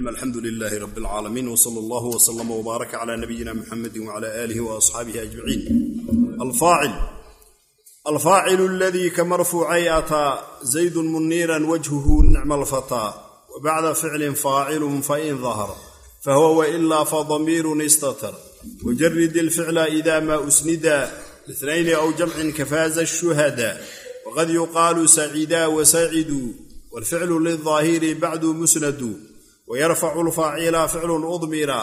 alxamdu lilaahi rab alcaalamiin wsala allahu wslama wbaaraka cala nabiyina muxamedi wcala aalihi waasxaabihi ajmaciin alfaacilu aladii ka marfuucay ataa zaydun muniiran wajhuhu nicma alfataa wabacda ficlin faacilun fain dahara fahuwa wailaa fadamiirun istatar wajarid ilficla ida maa usnida linayni aw jamcin kafaaza shuhada waqad yuqaalu sacidaa wasaciduu waalficlu lidaahiri bacdu musnadu wyarfacu lfaacila ficlun udmira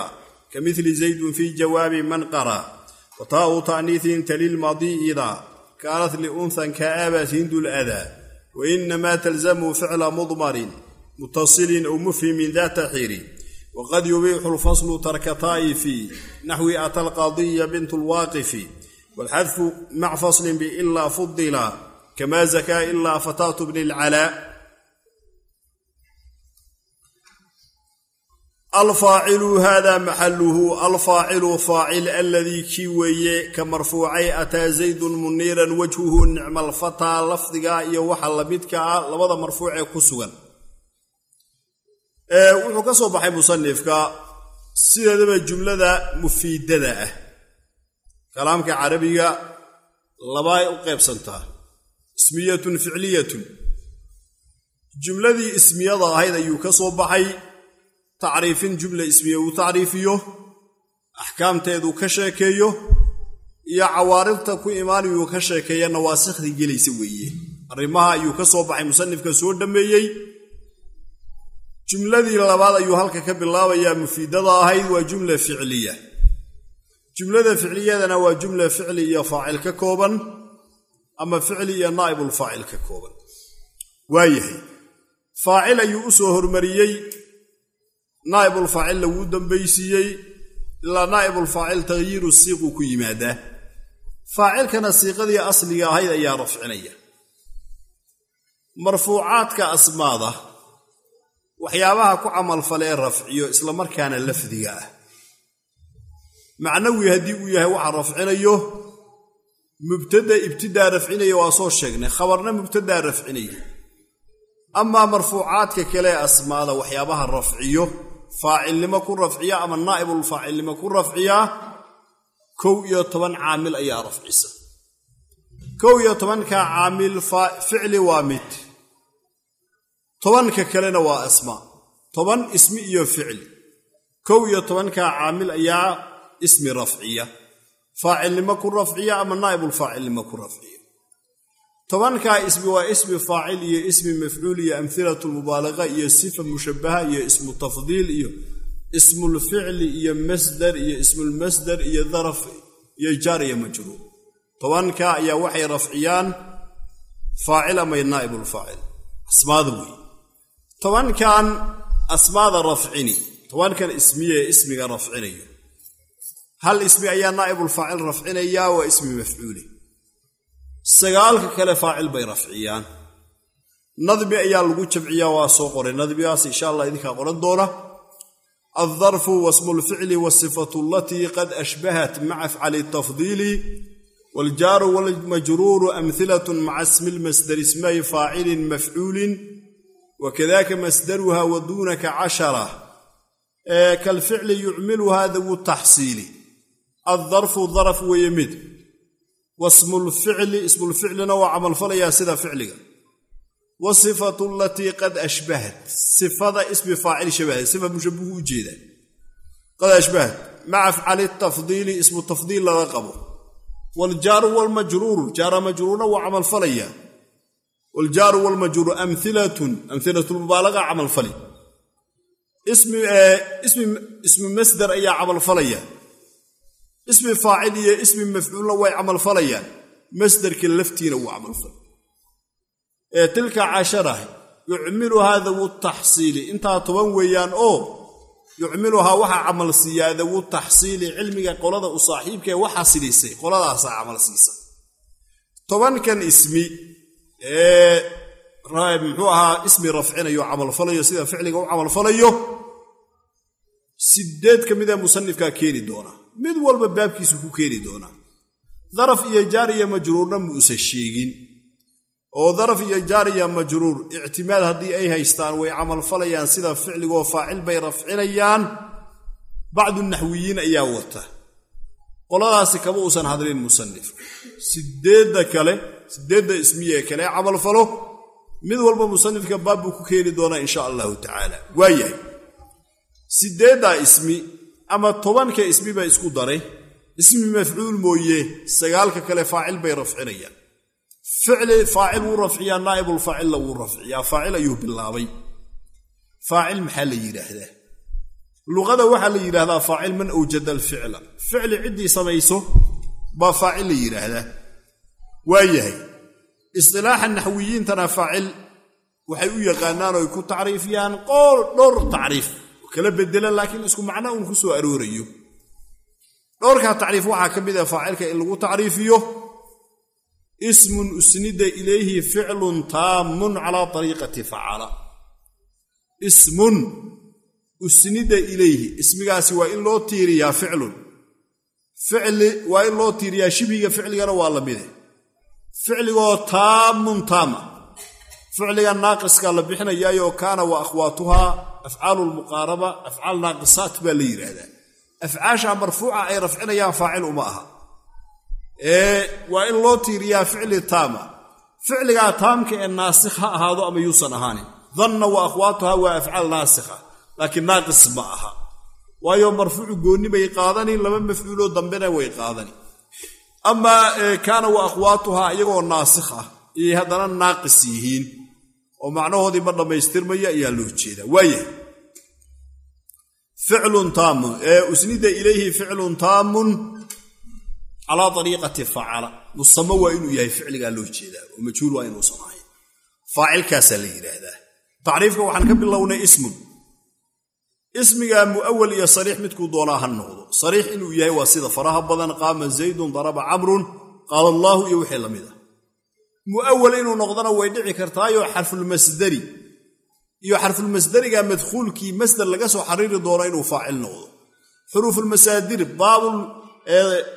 kamili zaydun fi jawaabi man qara wataau taaniiin talilmadiida kaanat liunhan kaabat hindu lada wainama talzamu ficla mudmarin mutasilin aw mufhimin data xiri waqad yubiixu lfaslu tarka taa'ifi naxwi ata alqadiya bint lwaaqifi wاlxadfu mac faslin biila fudila kama zakaa ila fataatu bni lcalaa alfaacilu hada maxaluhu alfaacilu faacil aladii kii weeye ka marfuucay ataa zaydun muniiran wajhuhu nicma alfataa lafdiga iyo waxa lamidka ah labada marfuucee ku sugan. Wuxuu ka soo baxay musanifka sideedaba jumlada mufiidada ah. Kalaamka carabiga labay u qaybsantaa ismiyatun ficliyatun. Jumladii ismiyada ahayd ayuu ka soo baxay tacriifin jumla ismiya uu tacriifiyo axkaamteedu ka sheekeeyo iyo cawaaridta ku imaanayuu ka sheekeeya nawaasikhdii gelaysa weeye. Arrimaha ayuu ka soo baxay musanifka soo dhammeeyey jumladii labaad ayuu halka ka bilaabayaa mufiidada ahayd waa jumla ficliya. Jumlada ficliyadana waa jumla ficli iyo faacil ka kooban ama ficli iyo naa'ibulfaacil ka kooban. Waayahay faacil ayuu u soo hormariyey naa'ibulfaacil laguu dambaysiiyey ilaa naa'ibulfaacil takhyiiru siiquu ku yimaadaa faacilkana siiqadii asliga ahayd ayaa rafcinaya. Marfuucaadka asmaada waxyaabaha ku camalfalee rafciyo islamarkaana lafdiga ah. Macnawi haddii uu yahay waxa rafcinayo mubtada ibtidaa rafcinaya waa soo sheegnay khabarna mubtadaa rafcinaya amaa marfuucaadka kale ee asmaada waxyaabaha rafciyo faacilnimo ku rafciya ama naa'ibulfaacilnimo ku rafciyaa kow iyo toban caamil ayaa rafcisa. Kow iyo tobankaa caamil ficli waa mid. Tobanka kalena waa asmaa toban ismi iyo ficli. Kow iyo tobankaa caamil ayaa ismi rafciya. Faacilnimo ku rafciya ama naa'ibulfaacilnimo ku rafciya tobankaa ismi waa ismi faacil iyo ismi mafcuul iyo amhilatu lmubaalaqa iyo sifa mushabaha iyo ismu tafdiil iyo ismulficli iyo masdar iyo ismulmasdar iyo daraf iyo jaar iyo majruur. Tobankaa ayaa waxay rafciyaan faacil ama naa'ibulfaacil asmaada weeye tobankan asmaada rafcini. Tobankan ismiye ismiga rafcinayo. Hal ismi ayaa naa'ibulfaacil rafcinayaa waa ismi mafcuuli sagaalka kale faacil bay rafciyaan. Nadmi ayaa lagu jamciyaa waa soo qoray. Nadmigaas insha allah idinkaa qoran doona. Aldarfu wasmu lficli wasifatu alatii qad ashbahat maca afcali tafdiili waljaaru walmajruuru amhilatun maca ismi lmasdar ismay faacilin mafcuulin wakadaka masdaruha wa duunaka cashara. Kalficli yucmiluha dawu taxsiili. Aldarfu daraf weeye mid wasmulficli ismulficlina waa camalfalayaa sida ficliga. Wasifatu alatii qad ashbahat. Sifada ismi faacil shabahay sifa mushabuhu u jeeda. Qad ashbahat. Maca afcali tafdiili ismu tafdiil laga qabo. Waljaaru walmajruuru jaara majruurna waa camalfalayaa waljaaru walmajruuru amhilatun amhilatulmubaalaqa camalfali ismi masdar ayaa camalfalaya ismi faacil iyo ismi mafcuulna way camalfalayaan masdarka laftiina wuu camalfalay ee tilka cashara yucmiluhaa dawu taxsiili. Intaa toban weeyaan oo yucmiluhaa waxaa camal siiyaa dawu taxsiili. Cilmiga qolada u saaxiibkaee waxaa sidiisay qoladaasaa camal siisa. Tobankan ismi ee muxuu ahaa ismi rafcinayo camalfalayo sida ficliga u camalfalayo sideed ka midee musanifkaa keeni doona mid walba baabkiisu ku keeni doonaa daraf iyo jaar iyo majruurna muusa sheegin. Oo daraf iyo jaariya majruur ictimaad haddii ay haystaan way camalfalayaan sida ficligoo faacil bay rafcinayaan bacdu naxwiyiin ayaa wata. Qoladaasi kama uusan hadlin musanif sideedda kale sideedda ismiye kale camalfalo mid walba musanifka baab buu ku keeni doonaa insha allahu tacaala. Waayahay sideeddaa ismi ama tobanka ismi ba isku daray. Ismi mafcuul mooye sagaalka kale faacil bay rafcinayaan. Faacil wuu rafciyaa naa'ibulfaacilla wuu rafciyaa. Faacil ayuu bilaabay. Faacil maxaa la yidhaahdaa? Luqada waxaa la yidhaahdaa faacil man awjada alficla. Ficli ciddii samayso baa faacil la yidhaahdaa. Waayahay istilaaxa naxwiyiintana faacil waxay u yaqaanaan oo ay ku tacriifiyaan dhowr tacriif kala bedela laakiin isku macno uun ku soo aroorayo dhowrkaa tacriif waxaa ka mid ah faacilka in lagu tacriifiyo ismun usnida ilayhi ficlun taamun calaa ariiqati facala ismun usnida ilayhi ismigaasi waa in loo tiiriyaa ficlun. Ficli waa in loo tiiriyaa shibhiga ficligana waa la mide ficligoo taamun taama ficliga naaqiska la bixinayaayoo kaana wa akhwaatuhaa afcaalu lmuqaaraba afcaal naaqisaat baa la yidhaahdaa afcaasha marfuuca ay rafcinayaan faacil uma aha. Waa in loo tiiriyaa ficli taama. Ficligaa taamka ee naasikh ha ahaado ama yuusan ahaanin. Danna wa akhwaatuha waa afcaal naasikha laakiin naaqis ma aha. Waayo marfuucu goonni bay qaadani laba mafcuuloo dambena way qaadani. Amaa kaana wa akhwaatuhaa iyagoo naasikh ah iyay haddana naaqis yihiin oo macnahoodii ma dhammaystirmaya ayaa loo jeedaa. Waayahay ficlun taamun ee usnida ilayhi ficlun taamun calaa ariiqati facala musamo waa inuu yahay ficligaa loo jeedaa oo majhuul waa inuusan ahayn faacilkaasaa la yidhaahdaa. Tacriifka waxaan ka bilownay ismun. Ismiga mu'awal iyo sariix midkuu doonaa ha noqdo. Sariix inuu yahay waa sida faraha badan qaama zaydun daraba camrun qaala allaahu iyo wixii la mid ah mu'awal inuu noqdona way dhici kartaayo xarfulmasdari iyo xarfulmasdariga madkhuulkii masder laga soo xariiri doono inuu faacil noqdo. Xuruufulmasaadir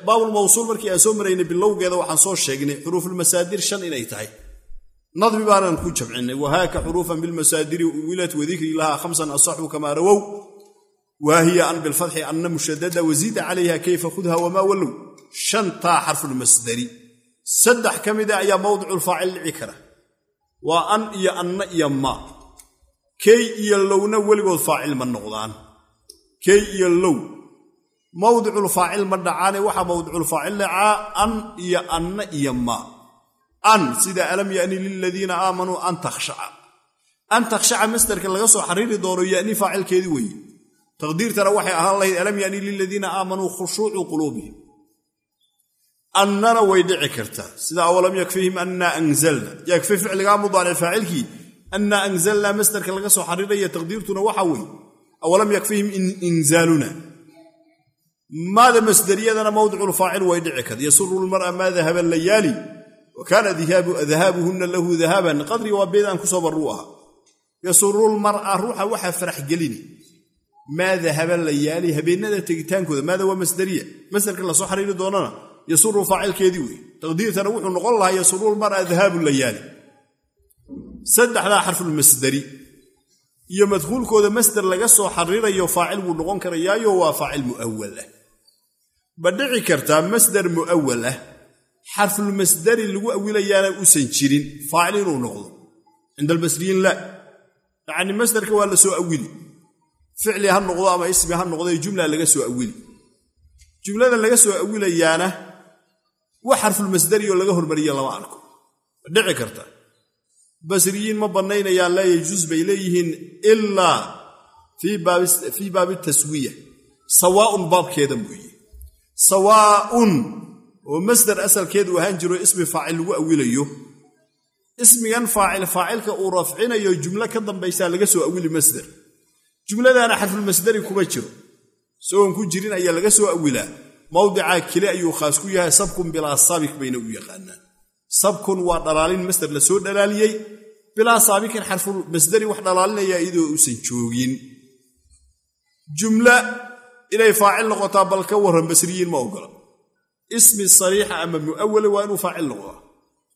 baabulmawsuul markii aan soo maraynay bilowgeeda waxaan soo sheegnay xuruufulmasaadir shan inay tahay. Nadmi baanan ku jamcinay wahaaka xuruufan bilmasaadiri uwilat wadikri lahaa khamsan asaxu kamaa rawow waahiya an bilfatxi anna mushadada wasiida calayha kayfa khudha wamaa wallow. Shantaa xarfulmasdari saddex ka mida ayaa mawdiculfaacil dhici kara. Waa an iyo anna iyo maa key iyo lowna weligood faacil ma noqdaan. Key iyo low. Mawdiculfaacil ma dhacaane waxaa mawdiculfaacil dhacaa an iyo anna iyo maa an sida alam yani liladiina aamanuu an takhshaca. An takhshaca masderka laga soo xariiri doono yani faacilkeedii weeye. Taqdiirtana waxay ahaan lahayd alam yani liladiina aamanuu khushuucu quluubihim annana way dhici kartaa. Sida awalam yakfihim annaa anzalna. Yakfi ficligaa mudaaric faacilkii annaa anzalnaa masderka laga soo xariiraya taqdiirtuna waxa weeye. Awalam yakfihim inzaaluna maada masderiyadana mawdiculfaacil way dhici karta yasuru lmara maa dahaba layaali wa kaana dahaabuhunna lahu dahaaban qadri waa beedaan ku soo barruu ahaa. Yasurulmar'a ruuxa waxaa farax gelini. Maa dahaba layaali habeennada tegitaankooda. Maada waa masderiya masderka la soo xariiri doonana yasuru faacilkeedii wey taqdiirtana wuxuu noqon lahaa yasurulmar'a dahaabu layaali. Saddexdaa xarfulmasderi iyo madhuulkooda masder laga soo xariirayo faacil wuu noqon karayaayo waa faacil mu'awal ah. Ma dhici kartaa masder mu'awal ah xarfulmasdari lagu awilayaana uusan jirin faacil inuu noqdo. Cinda albasriyiin laa yacni masderka waa la soo awili. Ficli ha noqdo ama ismi ha noqdo jumla laga soo awili. Jumlada laga soo awilayaana wax xarfulmasdari oo laga hormariya lama arko. Dhici karta. Basriyiin ma bannaynayaan laa yajuus bay leeyihiin ilaa fii baabi taswiya. Sawaaun baabkeeda mooye. Sawaaun oo masdar asalkeedu ahaan jiro ismi faacil lagu awilayo. Ismigan faacil faacilka uu rafcinayo jumlo ka dambaysaa laga soo awili masder jumladaana xarfulmasdari kuma jiro. Isagoon ku jirin ayaa laga soo awilaa mawdicaa keli ayuu khaas ku yahay sabkun bilaa saabik bayna u yaqaanaan. Sabkun waa dhalaalin masder la soo dhalaaliyey bilaa saabikin xarfulmasdari wax dhalaalinaya iyadoo uusan joogin. Jumla inay faacil noqotaa bal ka warran basriyiin ma ogola. Ismi sariixa ama mu'awala waa inuu faacil noqdaa.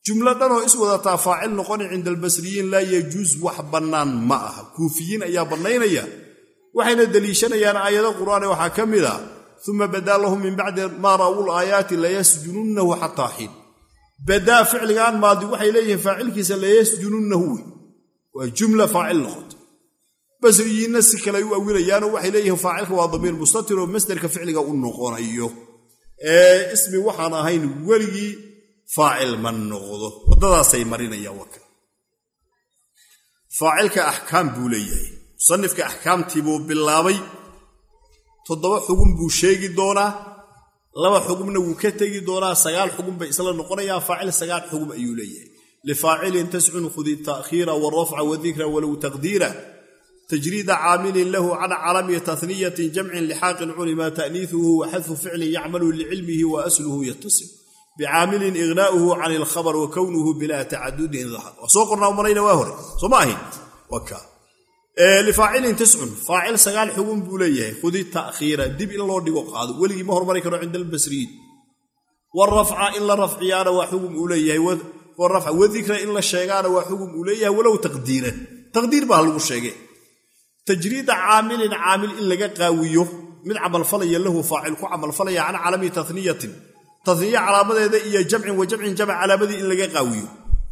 Jumlo dhanoo is wadataa faacil noqoni cinda albasriyiin laa yajuus wax bannaan ma aha. Kuufiyiin ayaa bannaynaya waxayna deliishanayaan aayado qur'aane waxaa ka mid ah uma badaa lahum min bacdi maa ra'uu laayaati layasjununnahu xataa xiin badaa ficligaan maadi waxay leeyihiin faacilkiisa layasjununnahu wey waa jumla faacil noqoto basriyiinna si kale u awilayaanoo waxay leeyihiin faacilka waa damiir mustatir oo masderka ficliga u noqonayo ee ismi waxaan ahayn weligii faacil ma noqdo waddadaasay marinayaan waka faacilka axkaam buu leeyahay musanifka axkaamtii bilaabay toddoba xugun buu sheegi doonaa laba xugumna wuu ka tegi doonaa sagaal xugun bay isla noqonayaan faacil sagaal xugum ayuu leeyahay. Lifaacilin tascun khudi ta'khiira warafca wadikra walow taqdiira tajriida caamilin lahu can calami taniyatin jamcin lixaaqin culima ta'niiuhu wa xadfu ficlin yacmalu licilmihi wa asluhu yatasim bicaamilin ignaa'uhu can ilkhabar wa kownuhu bilaa tacadudin dahar soo qornaa marayna waa hore soo ma ahayn lifaacilin tiscun faacil sagaal xugun buu leeyahay. Khudi ta'khiira. Dib in loo dhigo qaado. Weligii ma hormari karo cinda albasriyiin warafca in la rafciyaana waa xugum uu leeyahay. Warafca wadikra in la sheegaana waa xugum uu leeyahay. Walow taqdiiran. Taqdiir baa lagu sheege tajriida caamilin caamil in laga qaawiyo mid camalfalaya lahu faacil ku camalfalaya can calami taniyatin taniya calaamadeeda iyo jamcin wa jamcin jamc calaamadii in laga qaawiyo.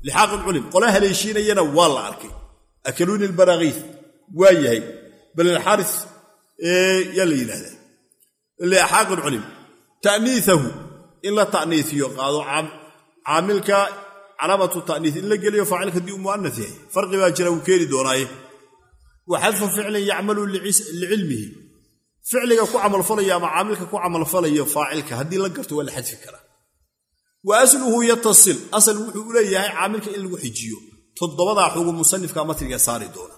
Lixaaqin culim. Qola haleeshiinayana waa la arkay. Akaluuni lbaraakiif waa yahay bal alxaaris yaa la yidhahdaa liaxaaqin culim. Ta'niiahu in la ta'niifiyo qaado caamilka calaamatu ta'niis in la geliyo faacilka haddii uu mu'anas yahay. Farqi baa jira wuu keeni doonaaye. Wa xadfu ficlin yacmalu licilmihi ficliga ku camalfalayo ama caamilka ku camalfalayo faacilka haddii la garto waa la xadfi karaa. Wa asluhu yatasil asal wuxuu u leeyahay caamilka in lagu xijiyo. Toddobadaa xugum musanifka matriga saari doona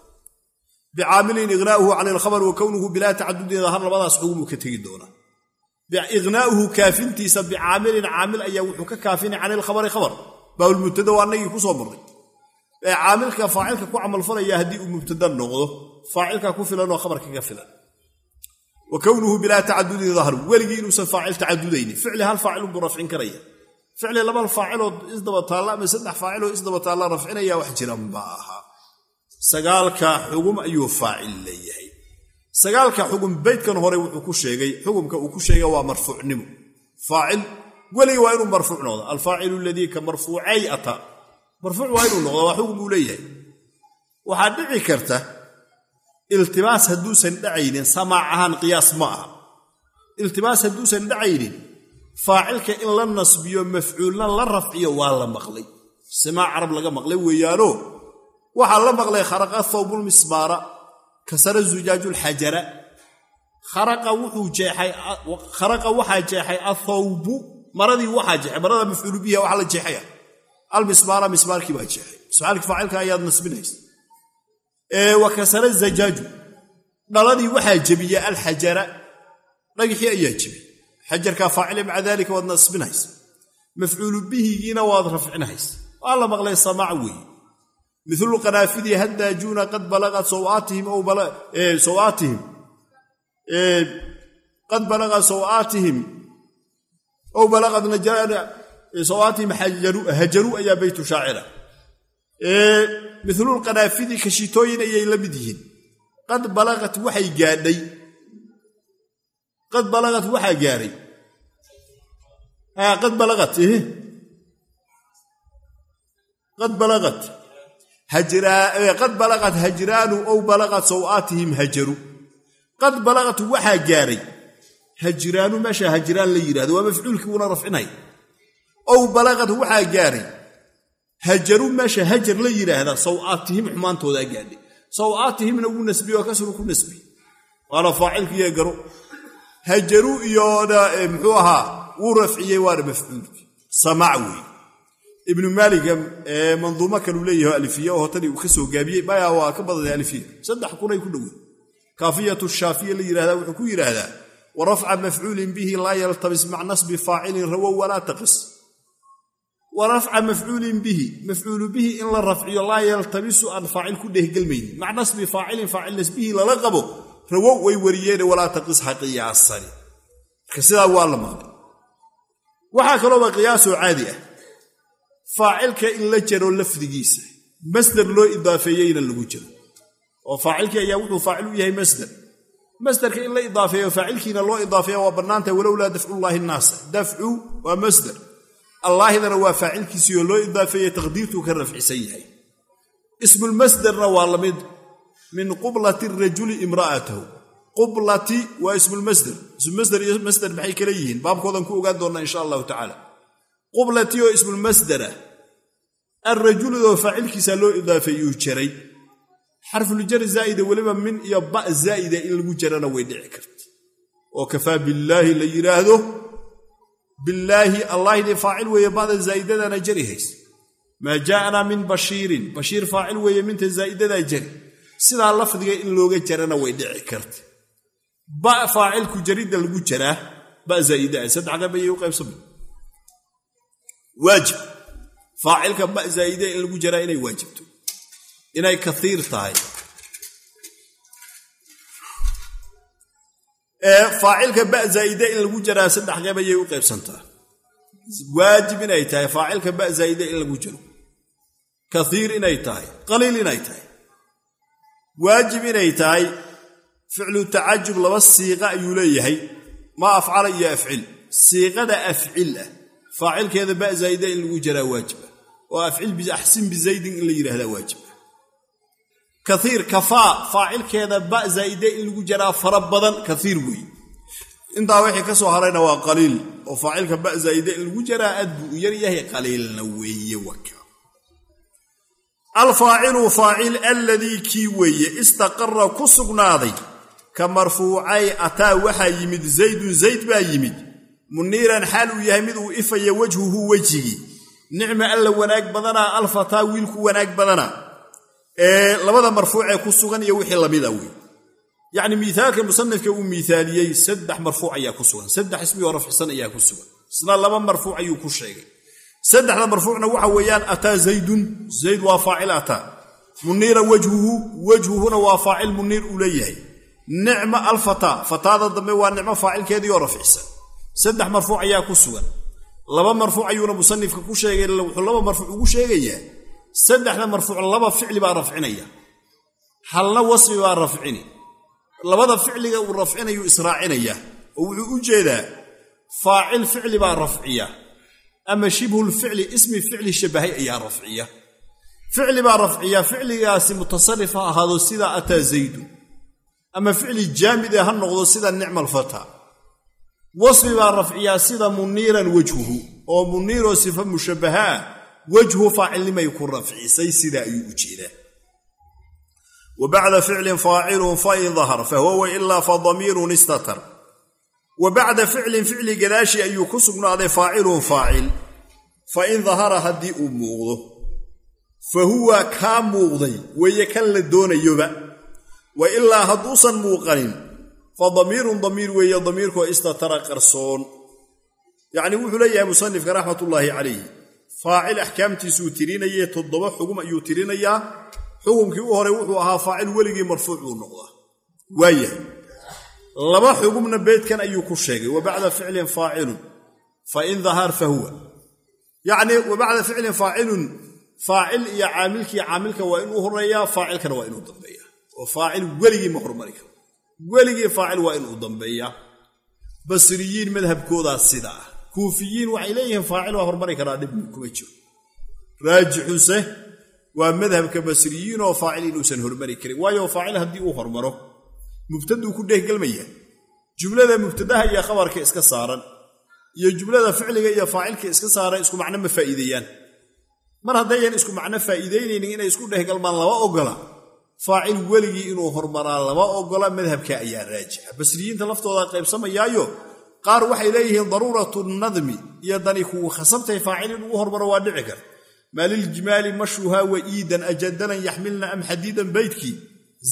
bicaamilin ignaa'uhu can ilkhabar wa kownuhu bilaa tacadudin dahar labadaas xugumuu ka tegi doonaa ignaa'uhu kaafintiisa bicaamilin caamil ayaa wuxuu ka kaafinay can ilkhabari khabar baabulmubtada waa annagii ku soo marray caamilka faacilka ku camalfalaya haddii uu mubtada noqdo faacilka ku filanoo khabarka ka filan wa kownuhu bilaa tacadudin dahar weligii inuusan faacil tacadudayni ficli hal faacilun buu rafcin karaya ficli laba faaciloo isdaba taalla ama saddex faaciloo isdaba taalla rafcinaya wax jiran ba ahaa sagaalka xugum ayuu faacil leeyahay. Sagaalka xugum beydkan hore wuxuu ku sheegay xugumka uu ku sheega waa marfuucnimo. Faacil weligii waa inuu marfuuc noqdo. Alfaacilu aladii ka marfuucay ata. Marfuuc waa inuu noqdo waa xugum uu leeyahay. Waxaa dhici karta iltibaas hadduusan dhacaynin samaac ahaan qiyaas ma aha. Iltibaas hadduusan dhacaynin faacilka in la nasbiyo mafcuulna la rafciyo waa la maqlay. Simaac carab laga maqlay weeyaano waxaa la maqlay kharaqa thawbulmismaara kasara zujaajulxajara kharaqa waxaa jeexay athawbu maradii waxaa jeexay marada mafcuulu biha la jeexaya. Almismaara mismaarkii baa jeexay. Mismaarkii faacilka ayaad nasbinaysa. Wa kasara zajaaju dhaladii waxaa jebiya alxajara dhagixii ayaa jebiy xajarkaa faacile maca daalika waad nasbinaysa. Mafcuulu waad rafcinaysa. Waa la maqlay samaac weeye milu qanaafidii haddaajuuna qad balagat sawaatihim ow balaqad sawaatihim hajaru ayaa beytu shaacira milulqanaafidii kashitooyin ayay la mid yihiin qad balagat waxay gaadhay qad balagat waxaa gaadhay qad balagat qad balagat qad balaqat hajraanu ow balaqat sawaatihim hajaru. Qad balaqat waxaa gaaray hajraanu meesha hajraan la yidhahdo waa mafcuulkii uuna rafcinay. Ow balaqat waxaa gaaray hajaru meesha hajar la yidhaahda sawaatihim xumaantoodaa gaadhay. Sawaatihimna wuu nasbiye oo kasru ku nasbiye waana faacilkiiyo garo hajaru iyona muxuu ahaa wuu rafciyey waana mafcuulkii. Weeye ibnu maaliga manduumo kaluu leeyaho alifiya oo hotadii uu ka soo gaabiyey maya waa ka badanay alifiya. Saddex kunay ku dhowey kaafiyatu shaafiya la yidhahdaa wuxuu ku yidhaahdaa wa rafca mafcuulin bihi laa yaltabis mac nasbi faacilin rawow walaa taqis. Wa rafca mafcuulin bihi mafcuulu bihi in la rafciyo laa yaltabisu aan faacil ku dhehgelmaynin mac nasbi faacilin faacil nasbihii lala qabo rawow way wariyeene walaa taqis ha qiyaasani marka sidaa waa faacilka in la jaro lafdigiisa. Masder loo idaafeeyeyna lagu jaro oo faacilkii ayaa wuxuu faacil u yahay masder. Masderka in la idaafeeyo faacilkiina loo idaafeeya waa bannaantah walowlaa dafcullaahi nnaasa. Dafcu waa masder. Allaahidana waa faacilkiisii oo loo idaafeeye taqdiirtuu ka rafcisan yahay. Ismulmasderna waa la mid min qublati rajuli imra'atahu. Qublati waa ismulmasder ismulmasder iyo masder maxay kala yihiin? Baabkoodan ku ogaan doonnaa insha allahu tacaala. Qublati oo ismulmasdera alrajulidoo faacilkiisa loo idaafeeyuu jaray xarfuljari zaa'ida weliba min iyo ba zaa'ida in lagu jarana way dhici karta oo kafaa billaahi la yidhaahdo billaahi allahdii faacil weeye ba'da zaa'idadana jari hayse maa jaa'anaa min bashiirin bashiir faacil weeye minta zaa'idadaa jari sidaa lafdiga in looga jarana way dhici karta ba faacilku jaridda lagu jaraa ba zaa'ida saddex qabayay u qaybsamay waajib faacilka ba zaa'ide in lagu jaraa inay waajibto. Inay kaiir tahay. Faacilka ba zaa'ide in lagu jaraa saddex qabayay u qaybsantaa. Waajib inay tahay faacilka ba zaa'ide in lagu jaro kaiir inay tahay qaliil inay tahay. Waajib inay tahay ficlu tacajub laba siiqa ayuu leeyahay. Maa afcala iyo afcil. Siiqada afcil ah faacilkeeda ba zaa'ida in lagu jaraa waajiba oo axsin bizaydin in la yidhahdaa waajiba kaiir kafaa faacilkeeda ba zaa'ide in lagu jaraa fara badan kaiir weeye intaa wixii ka soo harayna waa qaliil oo faacilka ba zaa'ide in lagu jaraa aad buu u yar yahay qaliilna weeye waka alfaacilu faacil alladii kii weeye istaqara ku sugnaaday ka marfuucay ataa waxaa yimid zaydun zayd baa yimid. Muniiran xaal uu yahay mid ifaya wejhuhu wejigii nicma alla wanaag badanaa alfataa wiilku wanaag badanaa ee labada marfuucee ku sugan iyo wixii lamida wey yacni miaalka musanifka uu miaaliyey saddex marfuuc ayaa ku sugan. Saddex ismigoo rafcisan ayaa ku sugan. Isna laba marfuuc ayuu ku sheegay? Saddexda marfuucna waxa weeyaan ataa zaydun. Zayd waa faacil ataa muniira wejhuhu wejhuhuna waa faacil muniir uu leeyahay. Nicma alfataa fataada dambe waa nicmo faacilkeedii oo rafcisa saddex marfuuc ayaa ku sugan laba marfuuc ayuuna musanifka ku sheegay wuxuu laba marfuuc ugu sheegayaa saddexda marfuuc laba ficli baa rafcinaya. Halna wasfi baa rafcini. Labada ficliga uu rafcinayuu israacinaya oo wuxuu u jeedaa faacil ficli baa rafciya ama shibhulficli ismi ficli shabahay ayaa rafciya. Ficli baa rafciya ficligaasi mutasarif ha ahaado sida ataa zaydun ama ficli jaamide ha noqdo sida nicma alfata wasfi baa rafciyaa sida muniiran wejhuhu oo muniiroo sifa mushabbaha ah wejhu faacilnimay ku rafcisay sidaa ayuu u jeedaa. Wa bacda ficlin faacilun fain dahar fahuwa wailaa fadamiirun istatar. Wa bacda ficlin ficli gadaashii ayuu ku sugnaaday faacilun faacil. Fa in dahara haddii uu muuqdo fa huwa kaa muuqday weeye kan la doonayoba wa ilaa hadduusan muuqanin fa damiirun damiir weeye damiirkoo istatara qarsoon yacnii wuxuu leeyahay musanifka raxmatullaahi calayh faacil axkaamtiisuu tirinayay toddoba xugum ayuu tirinayaa. Xukumkii u hore wuxuu ahaa faacil weligii marfuuc buu noqdaa. Waayahay. Laba xugumna beydkan ayuu ku sheegay. Wa bacda ficlin faacilun fa in dahar fa huwa. Yacnii wa bacda ficlin faacilun faacil iyo caamilkii caamilka waa inuu horeeyaa faacilkana waa inuu dambeeyaa. Oo faacil weligii ma hormari karo weligii faacil waa inuu dambeeyaa basriyiin madhabkoodaa sida ah. Kuufiyiin waxay leeyihiin faacil waa hormari karaa dhib kuma jiro. Raajixuse waa madhabka basriyiin oo faacil inuusan hormari karin. Waayo faacil haddii uu hormaro mubtaduu ku dhehgelmaya jumlada mubtadaha iyo khabarka iska saaran iyo jumlada ficliga iyo faacilka iska saaran isku macno ma faa'iideeyaan mar haddayan isku macno faa'iidaynaynin inay isku dhehgalmaan lama ogola faacil weligii inuu hormaraa lama ogola madhabka ayaa raajixa. Basriyiinta laftooda qaybsamayaayo qaar waxay leeyihiin daruuratu nadmi iyo dani kugu khasabtay faacil inuu hormaro waa dhici kar. Maaliljimaali mashuhaa wa iidan ajadalan yaxmilna am xadiidan beydkii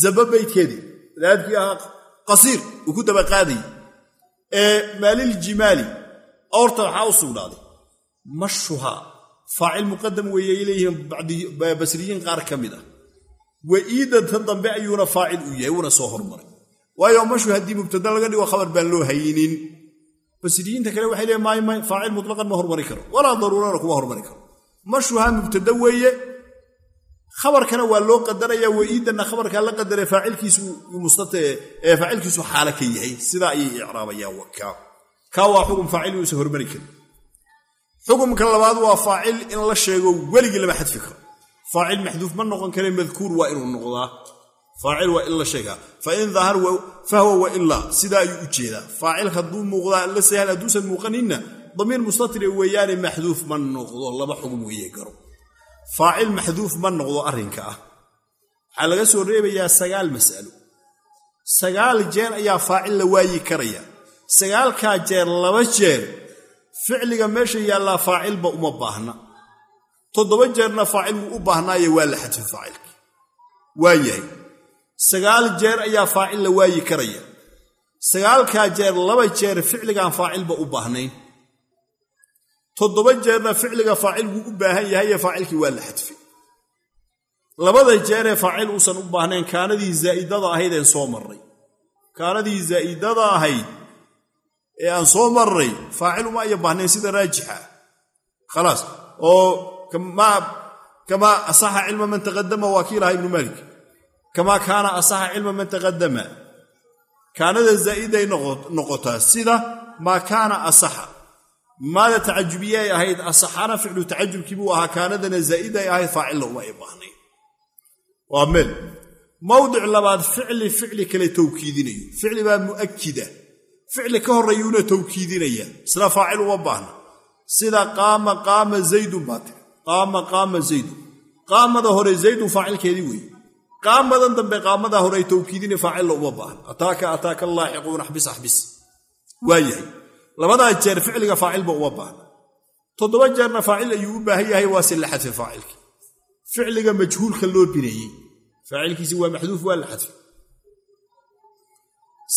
zaba beydkeedii daadkii ahaa qasiir uu ku daba qaaday ee maaliljimaali awrta waxaa u sugnaaday. Mashuhaa faacil muqadam weeyey leeyihiin basriyiin qaar ka mid ah wa iidan tan dambe ayuuna faacil u yahay wuuna soo hormaray. Waayo mashu haddii mubtada laga dhigo khabar baan loo haynin. Basriyiinta kale waxay leeyiin maay may faacil mutlaqan ma hormari karo. Walaa daruurana kuma hormari karo. Mashuhaa mubtada weeye khabarkana waa loo qadaraya waiidanna khabarkaa la qadaray faacilkiisu xaalo ka yahay. Sidaa ayay icraabayaan wakaa kaa waa xukun faacil uusan hormari karin xukumka labaad waa faacil in la sheego weligii lama xadfi karo faacil maxduuf ma noqon kare madkuur waa inuu noqdaa. Faacil waa in la sheegaa fain dahar fahwa wa ilaa sidaa ayuu u jeedaa. Faacil hadduu muuqdaa la sahal hadduusan muuqaninna damiir mustatire weeyaane maxduuf ma noqdo. Laba xugum weeye garo faacil maxduuf ma noqdo arrinka ah. Waxaa laga soo reebayaa sagaal mas'alo. Sagaal jeer ayaa faacil la waayi karaya. Sagaalkaa jeer laba jeer ficliga meesha yaallaa faacilba uma baahna toddoba jeerna faacil wuu u baahnaaye waa la xadfi faacilkii. Waa sagaal jeer ayaa faacil la waayi karaya. Sagaalkaa jeer laba jeer ficligaan faacilba u baahnayn. Toddoba jeerna ficliga faacil wuu u baahan yahaye faacilkii waa la xadfi labada jeeree faacil uusan u baahnayn kaanadii zaa'idada ahayd een soo marray. Kaanadii zaa'idada ahayd ee aan soo marray faacil uma aya baahnayn sida raajixa. Khalaas oo kamaa asaxa cilma man taqadama waa kii lahaa ibnu maalik kamaa kaana asaxa cilma man taqadama kaanada zaa'iday noqotaa sida maa kaana asaxa maada tacajubiyay ahayd asaxana ficlu tacajubkii buu ahaa kaanadana zaa'iday ahayd faacilla uma ay baahnayn waa meel mawdic labaad ficli ficli kale towkiidinayo ficli baa mu'akida ficli ka horreeyuuna towkiidinaya isla faacil uma baahna sida qaama qaama zaydun qaama qaama zaydun qaamada hore zaydun faacilkeedii weeye qaamadan dambe qaamada hore ay towkiidina faacilla uma baahna ataaka ataaka laaxiquun axbis axbis. Waa yahay. Labadaa jeer ficliga faacilba uma baahna toddoba jeerna faacil ayuu u baahan yahay waa si la xadfi faacilkii ficliga majhuulka loo bineeyey. Faacilkiisi waa maxduuf waa la xadfi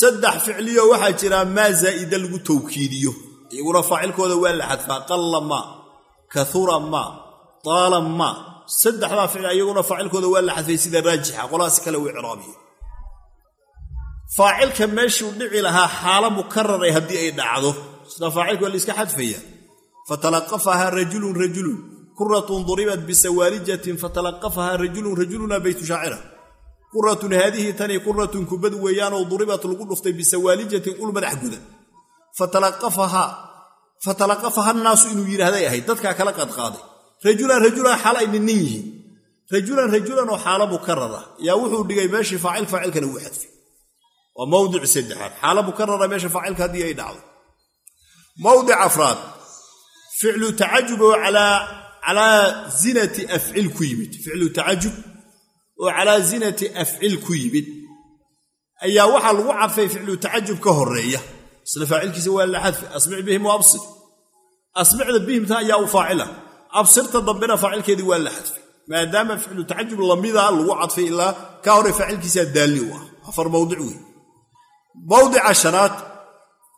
saddex ficliyo waxaa jira maa zaa'ida lagu towkiidiyo iyaguna faacilkooda waa la xadfaa. Qalla maa kaura maa taala maa saddexdaa ficli iyaguna faacilkooda waa la xadfay sida raajixa qolahaas kale u icraabiye faacilka meeshuu dhici lahaa xaalo mukararay haddii ay dhacdo. Sida faacilka waa la iska xadfaya fatalaqafahaa rajulun rajulun kuratun duribat bisawaalijatin fatalaqafahaa rajulun rajuluna baytu shaacira. Quratun haadihi tani quratun kubad weeyaanoo duribat lagu dhuftay bisawaalijatin ul madax guda. Fatalaqafaha naasu inuu yidhaahday ahayd dadkaa kala qadqaaday rajulan rajulan xaal ay ninnin yihiin rajulan rajulan oo xaalo mukarara yaa wuxuu dhigay meeshii faacil faacilkana wuu xadfay. Waa mawdic saddexaad. Xaalo mukarara meesha faacilka haddii ay dhacdo. Mawdic afraad. Ficlu tacajub oo calaa zinati afcil ku yimid. Ficlu tacajub oo calaa zinati afcil ku yimid. Ayaa waxaa lagu cadfay ficlu tacajub ka horreeya isla faacilkiisa waa la xadfi asmic bihim wa absir. Asmicda bihimta ayaa u faacila absirta dambena faacilkeedii waa la xadfay maadaama ficlu tacajub lamida lagu cadfay ilaa ka hore faacilkiisaa daalli u ah. Afar mawdic wey mawdica shanaad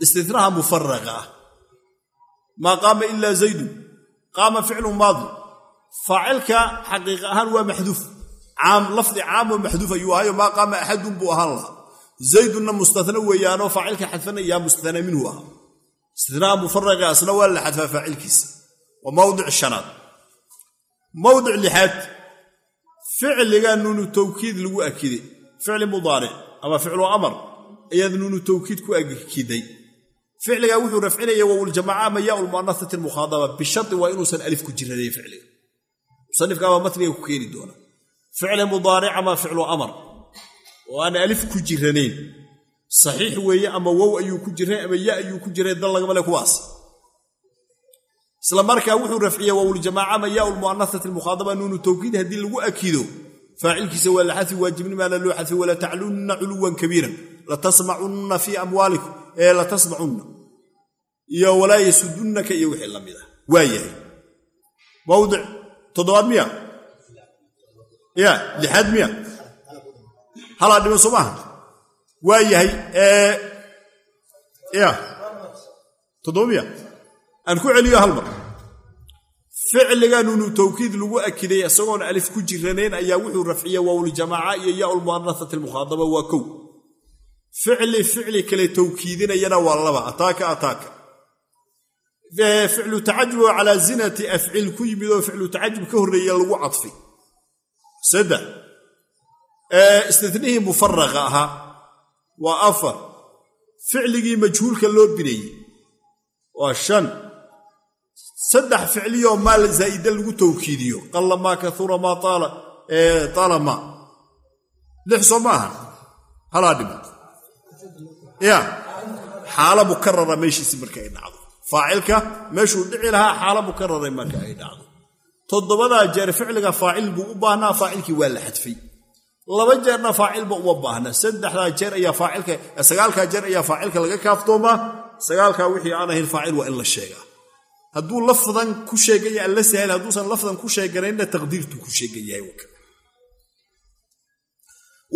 istinaha mufaraqa ah. Maa qaama ilaa zaydun qaama ficlu maadi. Faacilka xaqiiq ahaan waa maxduuf. Caam lafdi caam oo maxduuf ayuu ahayo maa qaama axadun buu ahaan lahaa. Zaydunna mustana weeyaanoo faacilka xadfana yaa mustana minhu ahaa istinaha mufaraqa asna waa la xadfaa faacilkiisa waa mawdic shanaad. Mawdic lixaad ficliga nuunu tawkiid lagu akiday ficli mudaaric ama ficlu amar ayaad nuunu tawkiid ku akiday ficliga wuxuu rafcinaya wowljamaca ama yaa lmuanasati mukhaadaba bishari waa inuusan alif ku jiranayn ficliga. Musanifkaabaa matniga ku keeni doona. Ficli mudaaric ama ficlu amar. Oo aan alif ku jiranayn saxiix weeye ama wow ayuu ku jiray ama ya ayuu ku jiray dal lagama le kuwaas isla markaa wuxuu rafciye wowljamaaca ama yaa lmuanasati mukhaadaba nuunu tawkiid haddii lagu akido faacilkiisa waa la xadfi waajibnimaana loo xadfi wala taclunna culuwan kabiiran. Latasmacunna fii amwaalikum ee latasmacunna iyo walaa yasudunnaka iyo wixii la mid ah. Mawdic toddobaad miya? Ya lixaad miya? Halaa dhiman soo maaha? Waa ya toddoba miya aan ku celiyo hal mar. Ficliga nuunu tawkiid lagu akiday isagoon alif ku jiranayn ayaa wuxuu rafciya wowljamaaca iyo yaa lmuanasati almukhaadaba waa kow. Ficli ficli kale tawkiidinayana waa laba ataaka ataaka. Ficlu tacajub oo calaa zinati afcil ku yimid oo ficlu tacajub ka horreeya lagu cadfay. Saddex. Istinihii mufaraqa ahaa waa afar. Ficligii majhuulka loo bineeyey waa shan saddex ficliyoo maal zaa'ida lagu tawkiidiyo. Qalla maa kaura maa taalama lix soo ma ahan halaa dhima ya. Xaala mukarara meeshiisi marka ay dhacdo. Faacilka meeshuu dhici lahaa xaala mukarara marka ay dhacdo. Toddobadaa jeer ficliga faacil buu u baahnaa faacilkii waa la xadfay. Laba jeerna faacilba uma baahna saddexdaa jeer ayaa faacilka sagaalkaa jeer ayaa faacilka laga kaaftoomaa. Sagaalkaa wixii aan ahayn faacil waa in la sheegaa hadduu lafdan ku sheegaya alla sahel hadduusan lafdan ku sheeganaynna taqdiirtuu ku sheegan yahay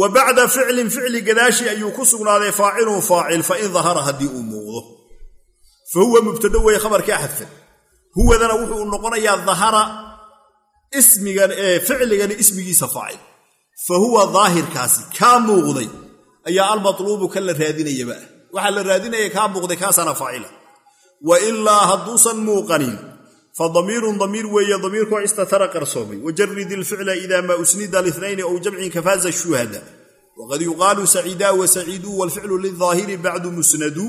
wa ficlin ficli gadaashii ayuu ku sugnaaday faacilun faacil fain dahara haddii uu muuqdo. Fa huwa mubtado weye khabarkaa xadfan huwadana wuxuu noqonayaa dahara ismigan ee ficligani ismigiisa faacil. Fa huwa daahirkaasi kaa muuqday. Ayaa almatluubu kan la raadinayaba. Ah waxaa la raadinaya kaa muuqday kaasaana faacila wa ilaa hadduusan muuqanin fa damiirun damiir weeye damiirkoo istatara qarsoomay. Wajarid ilficla ida maa usnida linayni ow jamcin kafaaza shuhada. Waqad yuqaalu saciidaa wa saciiduu walficlu lidaahiri bacdu musnadu.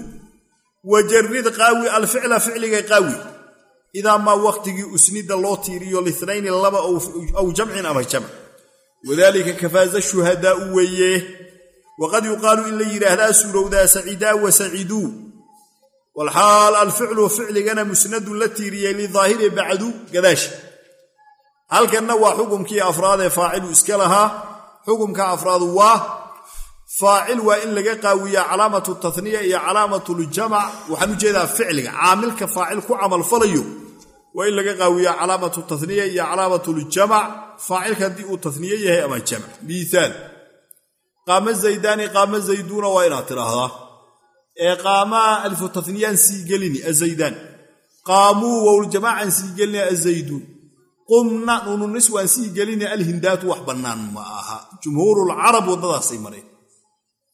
Wajarid qaawi alficla ficliga qaawi. Idaa maa waqtigii usnida loo tiiriyo linayni laba aw jamcin ama jamc wadalika kafaaza shuhadaau weeye. Waqad yuqaalu in la yidhaahdaa suurowdaa saciidaa wa saciiduu walxaal alficlu ficligana musnadun la tiiriyey lidaahiri bacdu gadaashi. Halkanna waa xukumkii afraadee faacilu iska lahaa. Xukumka afraadu waa faacil waa in laga qaawiyaa calaamatu taniya iyo calaamatuljamac waxaan u jeedaa ficliga caamilka faacil ku camalfalayo waa in laga qaawiyaa calaamatu taniya iyo calaamatuljamac faacilka haddii uu taniye yahay ama jamc miaal qaama zaydaani qaama zayduuna waa inaad tidhaahdaa ee qaamaa alifu taniyaan sii gelini azaydaan qaamuu wowljamaacan sii gelini azayduun qumna nununis waan sii gelini alhindaatu wax bannaan ma aha. Jumhuurulcarab waddadaasay mareen.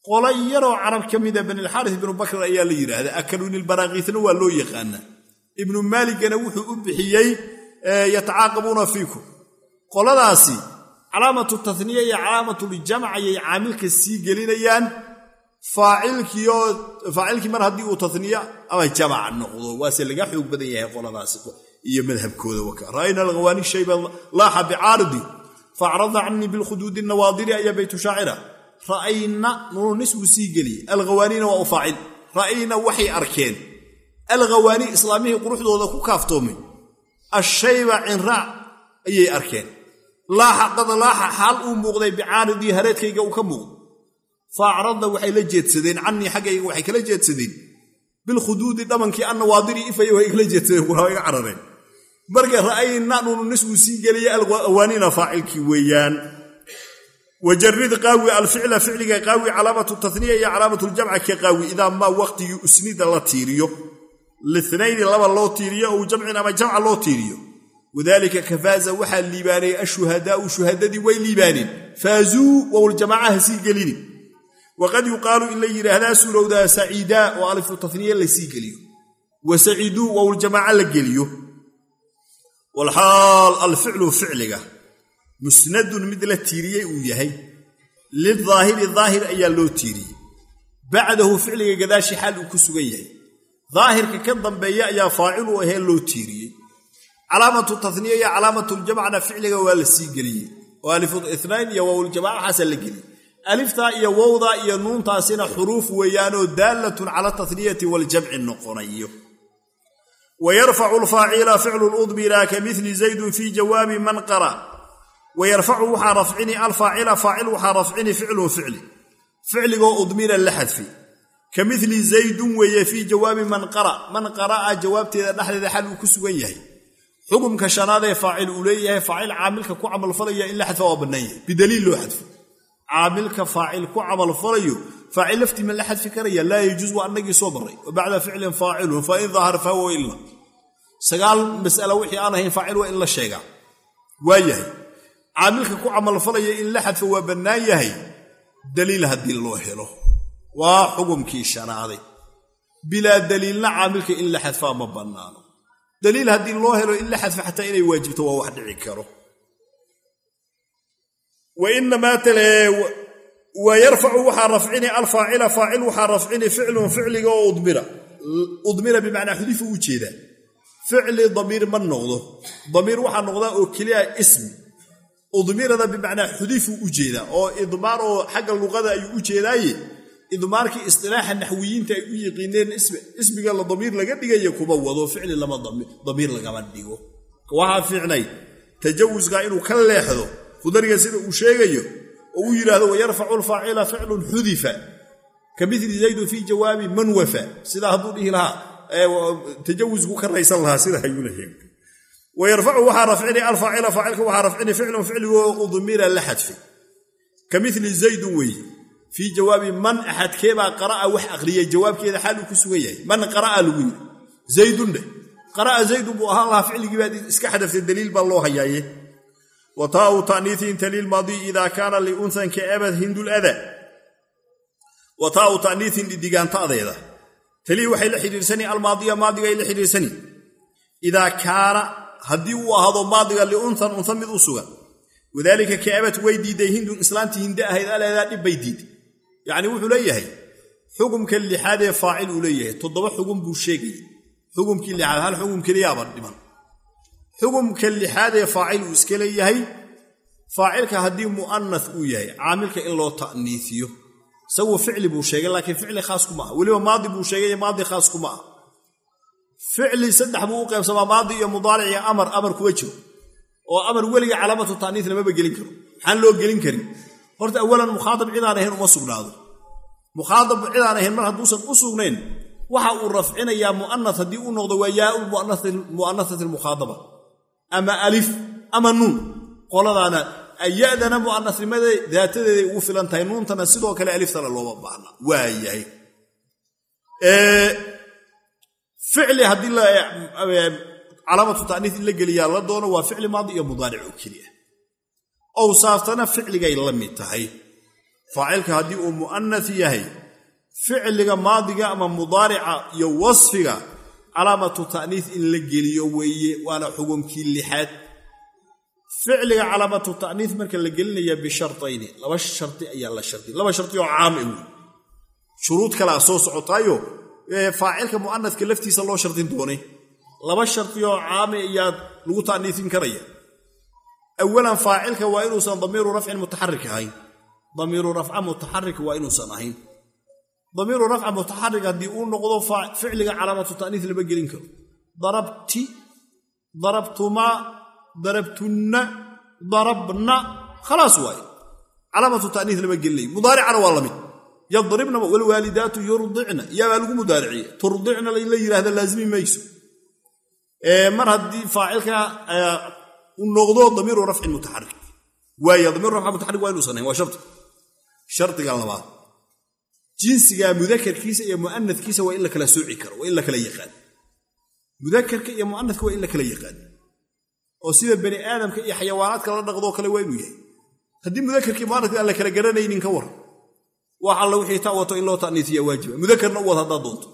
Qola yaroo carab ka mida banilxaaris ibnu bakr ayaa la yidhaahdaa akaluunilbaraakiisna waa loo yaqaanaa. Ibnu maaligana wuxuu u bixiyey yatacaaqabuuna fiikum. Qoladaasi calaamatu taniya iyo calaamatuljamc ayay caamilka sii gelinayaan faacilkii mar haddii uu taniya ama jamac noqdo. Waase laga xoog badan yahay qoladaasi iyo madhabkooda waka ra'ayna alkhawaani shayba laaxa bicaaridi faacrada canii bilkhuduudi nawaadiri ayaa baytu shaacira. Ra'ayna nununis buu sii geliyey alkhawaanina waa u faacil. Ra'ayna waxay arkeen. Alkhawaani islaamihii quruxdooda ku kaaftoomay. Ashayba cinraac ayay arkeen. Laaxa qad laaxa xaal uu muuqday bicaaridii hareedkayga uu ka muuqdo faacradda waxay la jeedsadeen canii xaggayga waxay kala jeedsadeen bilkhuduudi dhamankii annawaadirii ifaya way kala jeedsadeen waa iga carareen marka ra'ayna nununis buu sii geliyey alkhawaanina faacilkii weeyaan wajarid qaawi alficla ficliga qaawi calaamatu taniya iyo calaamatuljamca ka qaawi idaa maa waqtigii usnida la tiiriyo linayni laba loo tiiriyo ow jamcin ama jamca loo tiiriyo wadalika kafaaza waxaa liibaanay ashuhadaau shuhadadii way liibaaneen faazuu wowljamacaha sii gelini waqad yuqaalu in la yidhaahdaa suurowdaa saciidaa oo alifu taniya la sii geliyo wa saciiduu wowljamaaca la geliyo walxaal alficlu ficliga musnadun mid la tiiriyey uu yahay lidaahiri daahir ayaa loo tiiriyey bacdahu ficliga gadaashi xaal uu ku sugan yahay daahirka ka dambeeya ayaa faacilu ahee loo tiiriyey calaamatu taniya iyo calaamatuljamcna ficliga waa la sii geliyey oo alifu la geliyey aliftaa iyo wowdaa iyo nuuntaasina xuruuf weeyaanoo daallatun cala taniyati waljamci noqonayo. Wayarfacu lfaacila ficlu ludmira ka mili zaydun fii jawaabi man qara. Wayarfacu waxaa rafcini alfaacila faacil waxaa rafcini ficlun ficli ficligoo udmira la xadfi. Ka mili zaydun weeye fii jawaabi man qara. Man qara'a jawaabteeda dhexdeeda xal uu ku sugan yahay. Xukumka shanaadee faacil uu leeyahay faacil caamilka ku camalfalaya in la xadfa waa bannaan yahay. Bidaliil loo xadfo caamilka faacil ku camalfalayo faacil laftii ma la xadfi karaya laa yajuuz waa annagii soo maray. Wa bacda ficlin faacilun fain dahar fahuwa ila sagaal mas'ala wixii aan ahayn faacil waa in la sheegaa. Waa yahay. Caamilka ku camalfalaya in la xadfo waa bannaan yahay daliil haddii loo helo. Waa xukumkii shanaaday. Bilaa daliilna caamilka in la xadfaa ma bannaano. Daliil haddii loo helo in la xataa inay waajibto waa wax dhici karo wainamaa tale wa yarfacu waxaa rafcini alfaacila faacil waxaa rafcini ficlun ficliga oo udmira udmira bimacnaa xudifu u jeedaa ficli damiir ma noqdo damiir waxaa noqdaa oo keliya ismi udmirada bimacnaa xudifu u jeedaa oo idmaar oo xagga luqada ayuu u jeedaaye idmaarkii istilaaxa naxwiyiinta ay u yiqiineen ismiga la damiir laga dhigaya kuma wado ficli lama damiir lagama dhigo waxaa fiicnay tajawuskaa inuu ka leexdo khudariga sida uu sheegayo oo uu yidhaahdo wayarfacu alfaacila ficlun xudifa ka mili zaydun fii jawaabi man wafa. Sidaa hadduu dhihi lahaa tajawusku ka raysan lahaa sidaa ayuu wayarfacu waxaa rafcini alfaacila faacilka waxaa rafcini ficlun ficligoo udmira la xadfay ka zaydun weeye fii jawaabi man axadkeebaa qara'a wax aqriyay jawaabkeeda xaal uu ku sugan yahay. Man qara'a lagu yidhi. Zaydun dheh qara'a zaydun buu ahaan lahaa ficligii baad iska xadaftay daliil baa loo hayaaye wa taau ta'niiin taliil maadi ida kaana liunhan kaabad hindulada wa taau ta'niiin dhidigaanta'deeda talii waxay la xidhiirsani almaadiya maadigay la xidhiirsani idaa kaana haddii uu ahaado maadiga liunhan unha mid u sugan wadaalika kaabad way diidday hindun islaantii hinde ahayd aleedaa dhib bay diiday yacni wuxuu leeyahay xukumka lixaadee faacil uu leeyahay toddoba xugum buu sheegayay xukumkii lixaad hal xugum keliyaaba xukumka lixaadee faacil uu iska leeyahay faacilka haddii mu'anas uu yahay caamilka in loo ta'niisiyo isaguu ficli buu sheegay laakiin ficli khaas kuma ah weliba maadi buu sheegay maadi khaas kuma ah ficli saddex buu u qaybsamaa maadi iyo mudaaric iyo amar amar kuma jiro. Oo amar weliga calaamatu ta'niis lamaba gelin karo. Maxaan loo gelin karin? Horta awalan mukhaatab cidaan ahayn uma sugnaado. Mukhaatab cidaan ahayn mar hadduusan u sugnayn waxa uu rafcinayaa mu'anas haddii uu noqdo waa mu'anasati almukhaadaba ama alif ama nuun. Qoladaana ayadana mu'anasnimada daatadeeday ugu filan tahay nuuntana sidoo kale aliftana looma baahna. Waa yahay ficli haddii calaamatu ta'niis in la geliyaa la doono waa ficli maadi iyo mudaaric oo keliya owsaaftana ficligay la mid tahay. Faacilka haddii uu mu'anas yahay ficliga maadiga ama mudaarica iyo wasfiga calaamatu ta'niis in la geliyo weeye waana xukumkii lixaad. Ficliga calaamatu ta'niis marka la gelinaya bishartayni laba shardi ayaa la shardi laba shardi oo caam e wey shuruud kalea soo socotaayo faacilka mu'anaska laftiisa loo shardin doonay. Laba shardi oo caame ayaad lagu ta'niisin karaya. Awalan faacilka waa inuusan damiiru rafcin mutaxarik ahayn. Damiiru rafca mutaxarik waa inuusan ahayn damiiru rafca mutaxarik haddii uu noqdo ficliga calaamatu ta'niis lama gelin karo. Darabti darabtumaa darabtunna darabna khalaas waaye calaamatu ta'niis lama gelinayo mudaaricana waa la mid yadribna walwaalidaatu yurdicna yaabaa lagu mudaariciye turdicna la yidhahda laazimi mayso. Mar haddii faacilka noqdo damiiru rafcin mutaxarik waaya damiiru rafca mutaxarik waa inuusan waa shardi shardiga labaad jinsiga mudakarkiisa iyo mu'anadkiisa waa in la kala sooci karo waa in la kala yaqaan. Mudakarka iyo mu'anadka waa in la kala yaqaan. Oo sida bani aadamka iyo xayawaanaadka la dhaqdoo kale waa inuu yahay. Haddii mudakarkii mu'anadka aan la kala garanaynin ka war wax alla wixii ta wato in loo ta'niisiya waajiba. Mudakarna u wad haddaad doonto.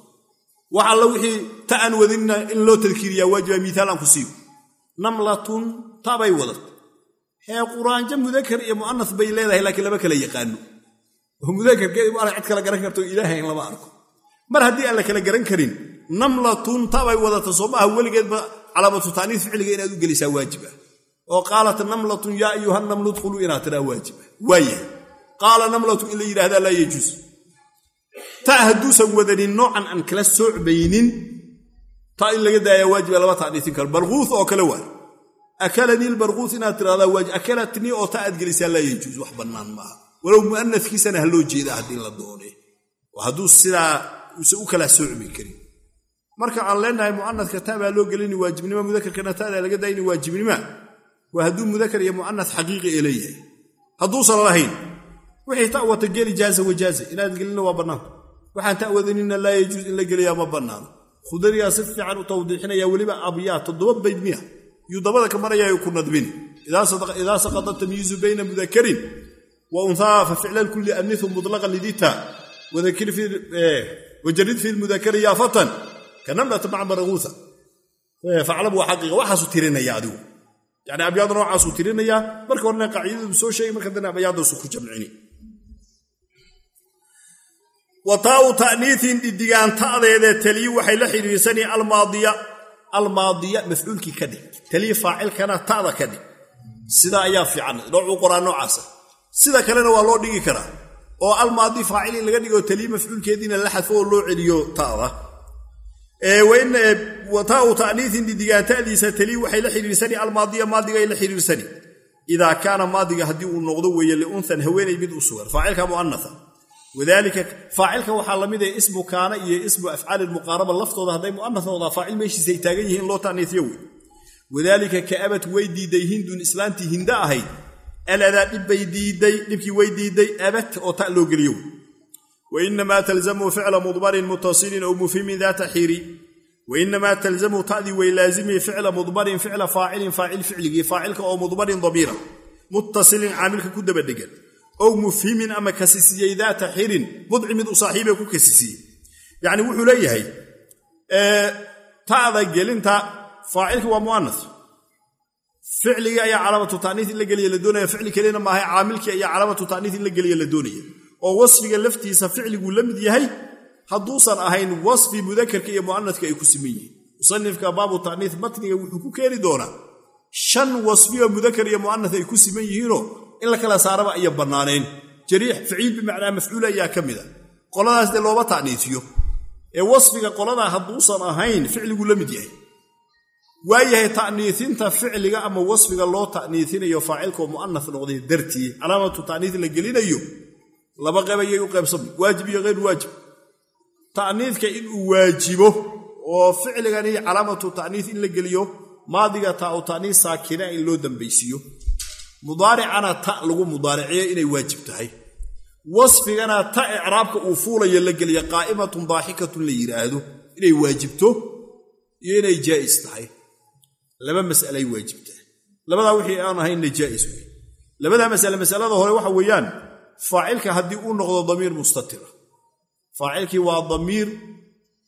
Wax alla wixii ta aan wadinna in loo tadkiiriyaa waajiba miiaal aan ku siibo namlatun tabay wadat hee quraanjo mudakar iyo mu'anas bay leedahay laakiin lama kala yaqaano oo mudakarkeedi mu cid kala garan karto ilaahay in lama arko. Mar haddii aan la kala garan karin namlatun tabay wadata soo maaha weligeedba calaamatu ta'niis ficliga inaad u gelisaa waajib ah. Oo qaalat namlatun yaa ayuha namlu dkhuluu inaad tiraa waajib ah. Waayahay qaala namlatu in la yidhahdaa laa yajuus ta hadduusan wadanin noocan aan kala soocmaynin ta in laga daayaa waajiba lama ta'niisin karo barquus oo kale waay akalanii lbarquus inaad tiraahdaa waajib akalatnii oo ta aad gelisaa laa yajuus wax bannaan maaha walow mu'anaskiisana ha loo jeeda haddii la doone hadduu sidaa uusan u kala soocmi karin. Marka aan leenahay mu'anaska ta baa loo gelini waajibnima mudakarkana tadaa laga daayni waajibnima. Waa hadduu mudakar iyo mu'anas xaqiiqi ee leeyahay hadduusan lahayn wixii ta wata geli jaaza wajaaza inaad gelina waa bannaanta waxaan ta wadanina laa yajuus in la geliyaa ma bannaano khudariyaa si fiican u tawdiixinaya weliba abyaa toddoba bayd yuu dabada ka maraya ku nadbini idaa saqada tamyiizu bayna mudakarin wa unhaa fa ficla lkulli anihu mutlaqan lidita wajarid fi lmudakari yaafatan ka namlata maca baraguusa faclam waa xaqiiqa waxaasuu tirinaya adigu yani abyaad noocaasuu tirinayaa marka horena qaacidadu soo sheegay marka dana abyaadaasu ku jamcini wa taau ta'niiin dhidigaan ta'deeda taliyi waxay la xidhiirsani almaadiya mafcuulkii ka dhig taliyi faacilkana ta'da ka dhig sidaa ayaa fiican noocuu qoraa noocaasa sida kalena waa loo dhigi karaa oo almaadi faacil laga dhigo taliyi mafcuulkeediina la xadfo oo loo celiyo ta'da taau ta'niiin dhidigaan ta'diisa taliyi waxay la xidhiirsani almaadiya maadigay la xidhiirsani. Idaa kaana maadiga haddii uu noqdo weeye liunhan haweenay mid u sugan. Faacilka mu'anaa wadalika faacilka waxaa la mid ah ismu kaana iyo ismu afcaali muqaaraba laftooda hadday mu'ana noqdaa faacil meeshiisa ay taagan yihiin loo ta'niifiyo wey wadaalika ka'abad way diiday hindun islaantii hinda ahayd aladaa dhibbay diiday dhibkii way diiday abat oo ta loo geliyo. Wainamaa talzamu ficla mudmarin mutasilin aw mufhimin daata xiri wainamaa talzamu ta'dii way laazimi ficla mudmarin ficla faacilin faacil ficligii faacilka oo mudmarin damiira. Muttasilin caamilka ku dabadhegan ow mufhimin ama kasisiyey daata xirin budci mid u saaxiibe ku kasisiyey. Yacni wuxuu leeyahay ta'da gelinta faacilka waa mu'anas ficligii ayaa calaamatu ta'niis in la geliya la doonaya ficli kelina maahay caamilkii ayaa calaamatu ta'niis in la geliya la doonaya. Oo wasfiga laftiisa ficliguu la mid yahay hadduusan ahayn wasfi mudakarka iyo mu'anaska ay ku siman yihiin. Musanifka baabu ta'niis matniga wuxuu ku keeni doonaa shan wasfiyo mudakar iyo mu'anas ay ku siman yihiinoo in la kala saaraba aya bannaanayn. Jariix faciil bimacnaa mafcuul ayaa ka mid a. Qoladaas dee looma ta'niisiyo ee wasfiga qoladaa hadduusan ahayn ficliguu la mid yahay waayahay ta'niisinta ficliga ama wasfiga loo ta'niisinayo faacilkoo mu'anas noqday dartii. Calaamatu ta'niis la gelinayo laba qeyb ayay u qaybsamay waajib iyo hayr waajib. Ta'niiska inuu waajibo oo ficligani calaamatu ta'niis in la geliyo maadiga taau ta'niis saakina in loo dambaysiiyo. Mudaaricana ta lagu mudaariciyo inay waajib tahay. Wasfigana ta icraabka uu fuulayo la geliya qaa'imatun daaxikatun la yidhaahdo inay waajibto iyo inay jaa'is tahay laba mas'alay waajibtaa labadaa wixii aan ahaynna jaa'is wey labadaa masale masalada hore waxa weeyaan faacilka haddii uu noqdo damiir mustatira. Faacilkii waa damiir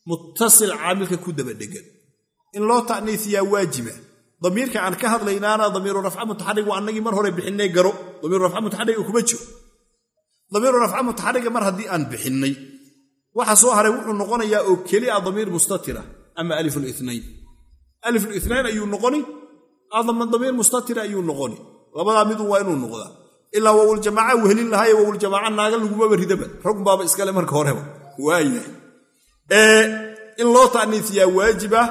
muttasil caamilka ku dabadhegan in loo ta'niisiyaa waajiba damiirka aan ka hadlaynaana damiiru rafca mutaxarig waa annagii mar hore bixinnay garo. Damiiru rafca mutaxariga kuma jiro. Damiiru rafca mutaxariga mar haddii aan bixinnay waxa soo haray wuxuu noqonayaa oo keli damiir mustatira ama alifulinayn alifulinayn ayuu noqoni ama damiir mustatira ayuu noqoni. Labadaa midun waa inuu noqdaa. Ilaa wawuljamaaca wehelin lahaaye wawuljamaaca naaga lagumaba ridaba. Ragbaaba iskale marka horeba. In loo ta'niisiyaa waajiba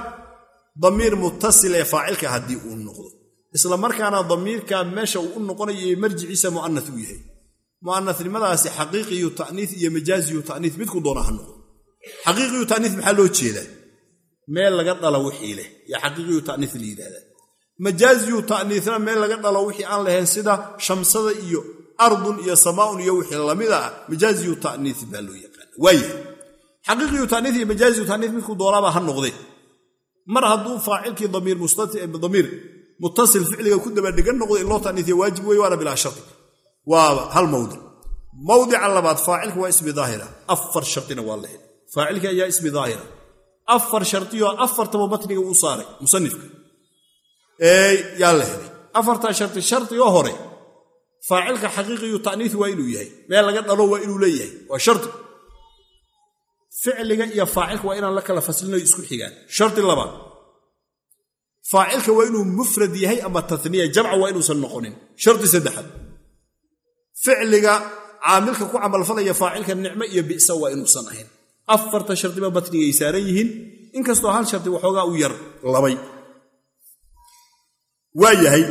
damiir muttasil ee faacilka haddii uu noqdo. Isla markaana damiirka meesha uu u noqonayo marjiciisa mu'anas uu yahay. Mu'anasnimadaasi xaqiiqiyu ta'niis iyo majaaziyu ta'niis midku doona ha noqdo. Xaqiiqiyu ta'niis maxaa loo jeedaa meel laga dhalo wixii leh. Yaa xaqiiqiyu ta'niis la yidhahdaa majaaziyu ta'niisna meel laga dhalo wixii aan lahayn sida shamsada iyo ardun iyo samaa'un iyo wixii lamida ah majaaziyu ta'niis baa loo yaqaana waayahay xaqiiqiyu ta'niis iyo majaaziyu ta'niis midku doonaaba ha noqdee. Mar hadduu faacilkii damiir muttasil ficliga ku dabadhegan noqdo in loo ta'niisiya waajib wey waana bilaa shari waaba hal mawdic mawdica labaad faacilka waa ismi daahira. Afar sharina waa lahayd faacilka ayaa ismi daahira afar shariyoo afartaba matniga uu saaray musanifka. Yaa la helay. Afartaa shari shardigoo hore faacilka xaqiiqiyu ta'niis waa inuu yahay meel laga dhalo waa inuu leeyahay waa shardi ficliga iyo faacilka waa inaan la kala faslinayo isku xigaan. Shardi labaad faacilka waa inuu mufrad yahay ama taniya jamca waa inuusan noqonin. Shardi saddexaad ficliga caamilka ku camalfalaya faacilka nicmo iyo bisa waa inuusan ahayn afarta shardiba batnigay saaran yihiin. Inkastoo hal shardi waxoogaa u yar labay. Waa yahay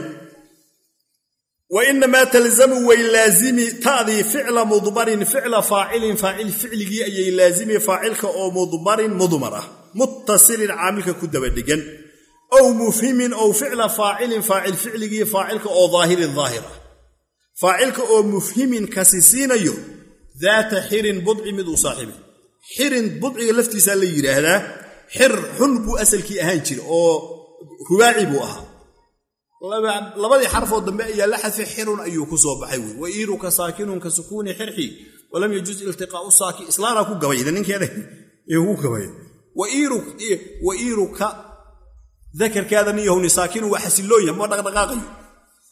wa talzamu way laazimi ta'dii ficla mudmarin ficla faacilin faacil ficligii ayay laazimi faacilka oo mudmarin mudmar ah. Muttasilin caamilka ku dabadhegan ow mufhimin ow ficla faacilin faacil ficligii faacilka oo daahirin daahir ah. Faacilka oo mufhimin kasi siinayo daata xirin budci mid uu saaxiibay xirin budciga laftiisaa la yidhaahdaa xir xun buu asalkii ahaan jira oo rubaaci buu ahaa. Labadii xarfoo dambe ayaa la xadfay xirun ayuu ku soo baxay. Wey waiiruka saakinun ka sukuuni xirxi walam yajuz iltiqaau saaki islaanaa ku gabayda ninkeeda. Ku gabay waiiruka dakarkaada niyahowni saakinu waa xasilooya ma dhaqdhaqaaqayo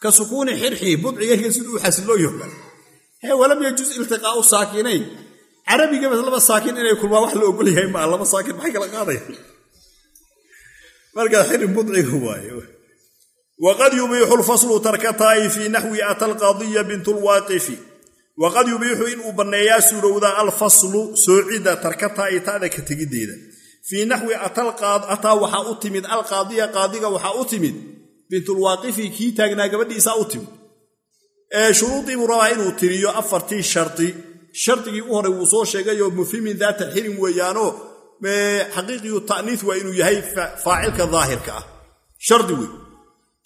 ka sukuuni xirxii budcigayga siduu xasilooyo he walam yajuz iltiqaau saakinayn carabigaba laba saakin inay kulmaan wax la ogol yahay maa laba saakin maxay kala qaadaya markaa xirin budciga waaye waqad yubiixu lfaslu tarkataa'i fii naxwi ata alqadiya bint lwaaqifi waqad yubiixu inuu banneeyaa suurowdaa alfaslu soocida tarkataa'i ta'da ka tegiddeeda fii naxwi ataa waxaa u timid alqaadiya qaadiga waxaa u timid bintulwaaqifi kii taagnaa gabadhiisaa u timid. Ee shuruudii buu rabaa inuu tiriyo afartii shardi shardigii u horey wuu soo sheegayoo mufhimin daata xirin weeyaanoo xaqiiqiyu ta'niis waa inuu yahay faacilka daahirka ah. Shardi wey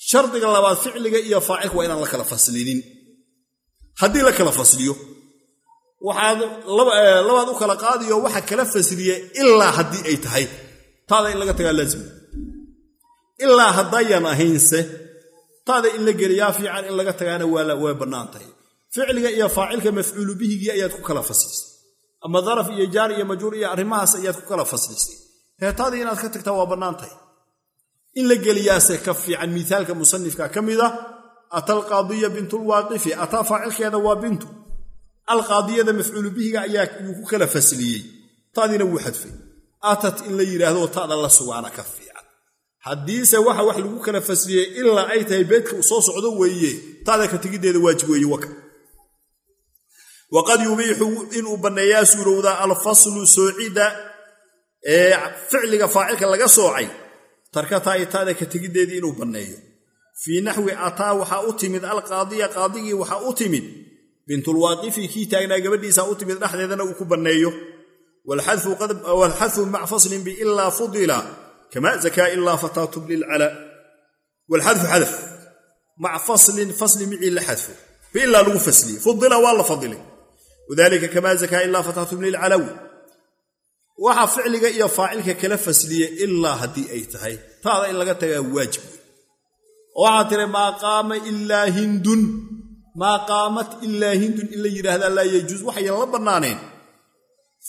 shardiga labaad ficliga iyo faacilka waa inaan la kala faslinin. Haddii la kala fasliyo waxaad labaad u kala qaadiyo waxa kala fasliye ilaa haddii ay tahay. Taada in laga tagaa laazim. Ilaa haddayan ahaynse taada in la geliyaa fiican in laga tagaana way bannaan tahay ficliga iyo faacilka mafcuulu bihigii ayaad ku kala faslisay ama daraf iyo jaar iyo majruur iyo arrimahaas ayaad ku kala faslisay heetaadii inaad ka tagtaa waa bannaan tahay. In la geliyaase ka fiican miaalka musanifka ka mid ah ata alqaadiya bintulwaaqifi ataa faacilkeeda waa bintu. Alqaadiyada mafcuulu bihiga ayaa wuu ku kala fasliyey. Taadiina wuu xadfay. Atat in la yidhaahdo taada la sugaana ka fiican. Haddiise waxa wax lagu kala fasliyey ilaa ay tahay beedka soo socdo weeye taada ka tegiddeeda waajib weeye waka waqad yubiixu inuu banneeyaa suurowdaa alfaslu soocida ee ficliga faacilka laga soocay tarkataa'i taada ka tegiddeedii inuu banneeyo fii naxwi ataa waxaa u timid alqaadiya qaadigii waxaa u timid bintulwaaqifi kii taagnaa gabadhiisaa u timid dhexdeedana uu ku banneeyo walxadfu mac faslin biilaa fudila kama zakaa ilaa fataatu lilcala walxadfu xadaf mac faslin fasli micii la xadfo biilaa lagu fasliye fudila waa la fadilay wadalika kamaa zakaa ilaa fataatu lilcalawi waxa ficliga iyo faacilka kala fasliye ilaa haddii ay tahay taada in laga tagaa waajib wey waxaa tiri maa qaama ilaa hindun maa qaamat ilaa hindun in la yidhaahdaa laa yajuus waxayan la bannaaneen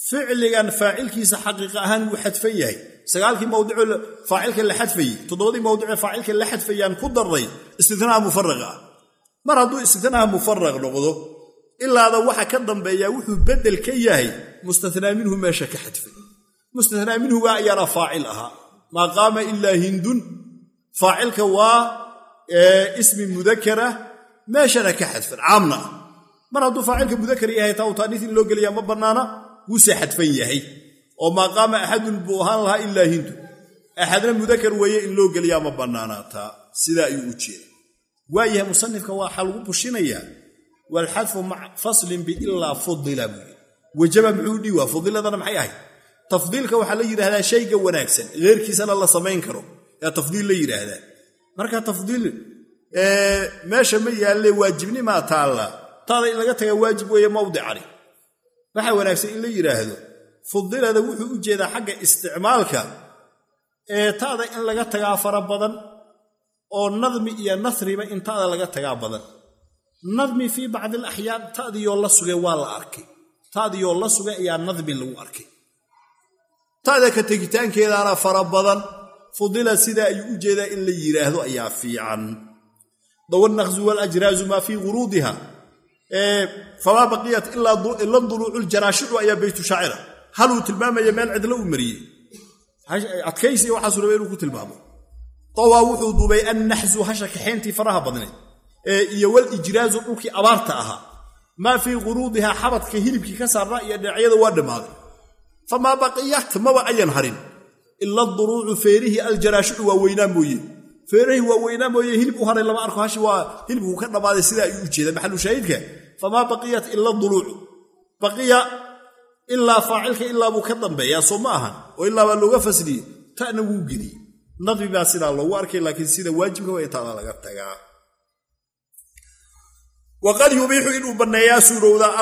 ficligan faacilkiisa xaqiiqa ahaan wuu xadfan yahay sagaalkii mawdicoo faacilka la xadfayey toddobadii mawdicee faacilka la xadfayaan ku darray istitnaa mufaraqa ah mar hadduu istitnaa mufaraq noqdo ilaada waxa ka dambeeya wuxuu beddel ka yahay mustathnaa minhu meesha ka xadfay. Mustathnaa minhuga ayaana faacil ahaa. Maa qaama ilaa hindun. Faacilka waa ismi mudakara meeshana ka xadfan caamna. Ah mar hadduu faacilka mudakar yahay taa u in loo geliyaa ma bannaana wuuse xadfan yahay. Oo maa qaama axadun buu ahaan lahaa ilaa hindu. Axadna mudakar weeye in loo geliyaa ma bannaanaataa sidaa ayuu u jeeda waayahay musanifka waxaa lagu bushinayaa walxadfu mac faslin biilaa fudila buu yidhi wajaba muxuu dhihi waa fudiladana maxay ahayd tafdiilka waxaa la yidhaahdaa shayga wanaagsan heerkiisana la samayn karo yaa tafdiil la yidhaahdaa marka tafdiil meesha ma yaalle waajibnimaa taalla taada in laga tagaa waajib weeye mawdicani waxaa wanaagsan in la yidhaahdo fudilada wuxuu u jeedaa xagga isticmaalka ee taada in laga tagaa fara badan oo nadmi iyo nasriba in taada laga tagaa badan nadmi fii bacdi alaxyaan ta'diyoo la sugay waa la arkay. Ta'diyoo la sugay ayaa nadmi lagu arkay. Ta'da ka tegitaankeedaana fara badan fudila sidaa ayuu u jeedaa in la yidhaahdo ayaa fiican. Dawanaqzu walajraazu maa fii guruudiha. Famaa baqiyat ila duluucu ljaraashicu ayaa beytu shaacira. Haluu tilmaamaya meel cidlo u mariyey? Adkaysi waxaasu raba inuu ku tilmaamo. Dawaa wuxuu duubay annaxsu hasha kaxayntii faraha badnayd iyo walijraazu dhulkii abaarta ahaa. Maa fii quruudiha xabadka hilibkii ka saarnaa iyo dhinacyada waa dhammaaday. Famaa baqiyat maba ayan harin. Ila duruucu feerihii aljaraashicu waa weynaa mooye. Feerahii waa weynaa mooye hilib u haray lama arko hashi waa hilibkuu ka dhammaaday sidaa ayuu u jeeda maxalu shaahidka famaa baqiyat ila duluucu baqiya ilaa faacilka ilaa buu ka dambeeyaa soo ma ahan. Oo ilaa baa looga fasliyey ta'na wuu geliyey nadmi baa sidaa loogu arkay laakiin sida waajibka waa intaada laga tagaa waqad yubiixu inuu banneeyaa suurowdaa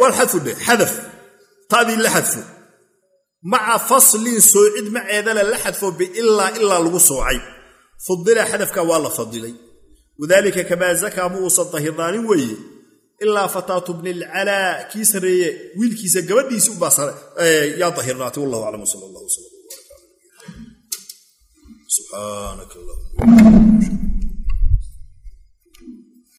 walxadfu dheh xadaf ta'dii la xadfo maca faslin soocid maceedale la xadfo biilaa ilaa lagu soocay fudila xadafka waa la fadilay wadaalika kamaa zakaa ma uusan dahirnaanin weeye ilaa fataatu bni lcalaa kii sarreeye wiilkiisa gabadhiisi ubaa yaa dahirnaatay wallahu aclam sal allah wslam subxaanaka allahuma